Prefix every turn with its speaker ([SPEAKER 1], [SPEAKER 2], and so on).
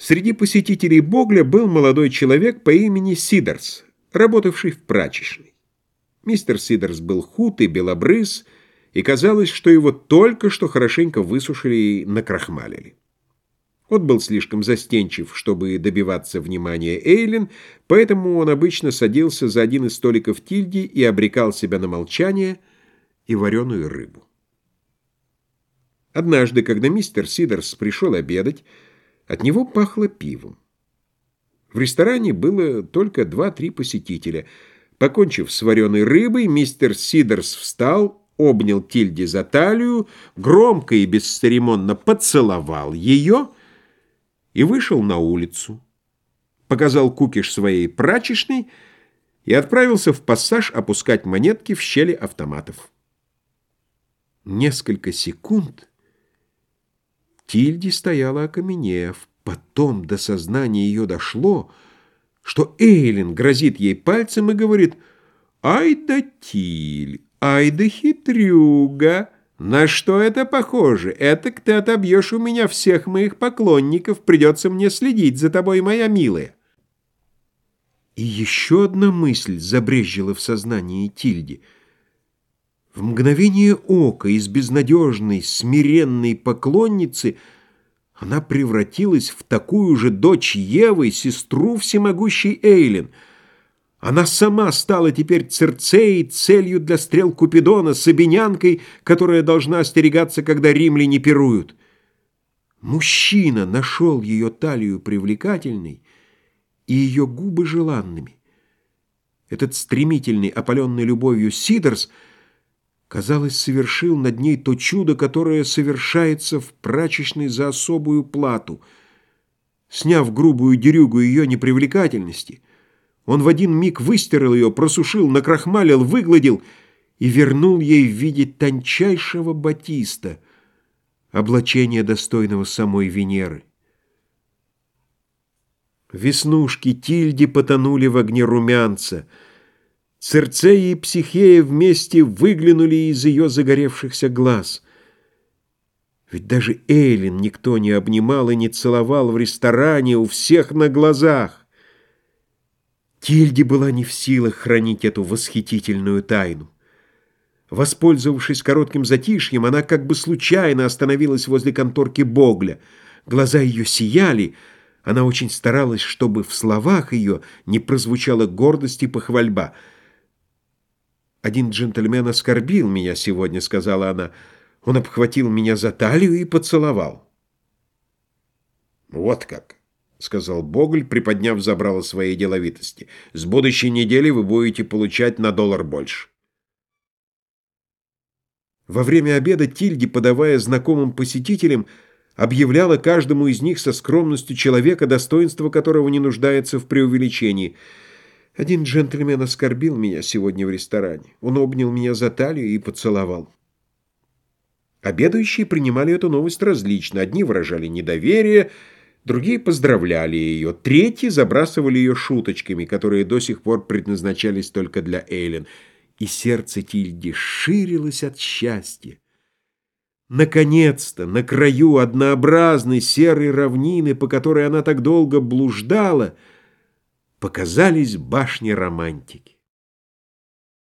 [SPEAKER 1] Среди посетителей Богля был молодой человек по имени Сидорс, работавший в прачечной. Мистер Сидорс был худ и белобрыз, и казалось, что его только что хорошенько высушили и накрахмалили. Он был слишком застенчив, чтобы добиваться внимания Эйлин, поэтому он обычно садился за один из столиков Тильди и обрекал себя на молчание и вареную рыбу. Однажды, когда мистер Сидорс пришел обедать, от него пахло пивом. В ресторане было только два-три посетителя. Покончив с вареной рыбой, мистер Сидерс встал, обнял Тильди за талию, громко и бесцеремонно поцеловал ее и вышел на улицу. Показал кукиш своей прачечной и отправился в пассаж опускать монетки в щели автоматов. Несколько секунд Тильди стояла окаменев. Потом до сознания ее дошло, что Эйлин грозит ей пальцем и говорит «Ай да Тиль, ай да хитрюга! На что это похоже? Это ты отобьешь у меня всех моих поклонников, придется мне следить за тобой, моя милая». И еще одна мысль забрежила в сознании Тильди. В мгновение ока из безнадежной, смиренной поклонницы – она превратилась в такую же дочь Евы, сестру всемогущей Эйлин. Она сама стала теперь Церцеей, целью для стрел Купидона, сабинянкой, которая должна остерегаться, когда римляне пируют. Мужчина нашел ее талию привлекательной и ее губы желанными. Этот стремительный, опаленный любовью Сидорс — казалось, совершил над ней то чудо, которое совершается в прачечной за особую плату. Сняв грубую дерюгу ее непривлекательности, он в один миг выстирал ее, просушил, накрахмалил, выгладил и вернул ей в виде тончайшего батиста, облачения достойного самой Венеры. Веснушки Тильди потонули в огне румянца — Церцея и Психея вместе выглянули из ее загоревшихся глаз. Ведь даже Эйлин никто не обнимал и не целовал в ресторане у всех на глазах. Тильде была не в силах хранить эту восхитительную тайну. Воспользовавшись коротким затишьем, она как бы случайно остановилась возле конторки Богля. Глаза ее сияли, она очень старалась, чтобы в словах ее не прозвучала гордость и похвальба — «Один джентльмен оскорбил меня сегодня», — сказала она. «Он обхватил меня за талию и поцеловал». «Вот как», — сказал Боголь, приподняв забрало своей деловитости. «С будущей недели вы будете получать на доллар больше». Во время обеда Тильди, подавая знакомым посетителям, объявляла каждому из них со скромностью человека, достоинство которого не нуждается в преувеличении — один джентльмен оскорбил меня сегодня в ресторане. Он обнял меня за талию и поцеловал. Обедающие принимали эту новость различно. Одни выражали недоверие, другие поздравляли ее, третьи забрасывали ее шуточками, которые до сих пор предназначались только для Эйлен. И сердце Тильди ширилось от счастья. Наконец-то, на краю однообразной серой равнины, по которой она так долго блуждала, — показались башни романтики.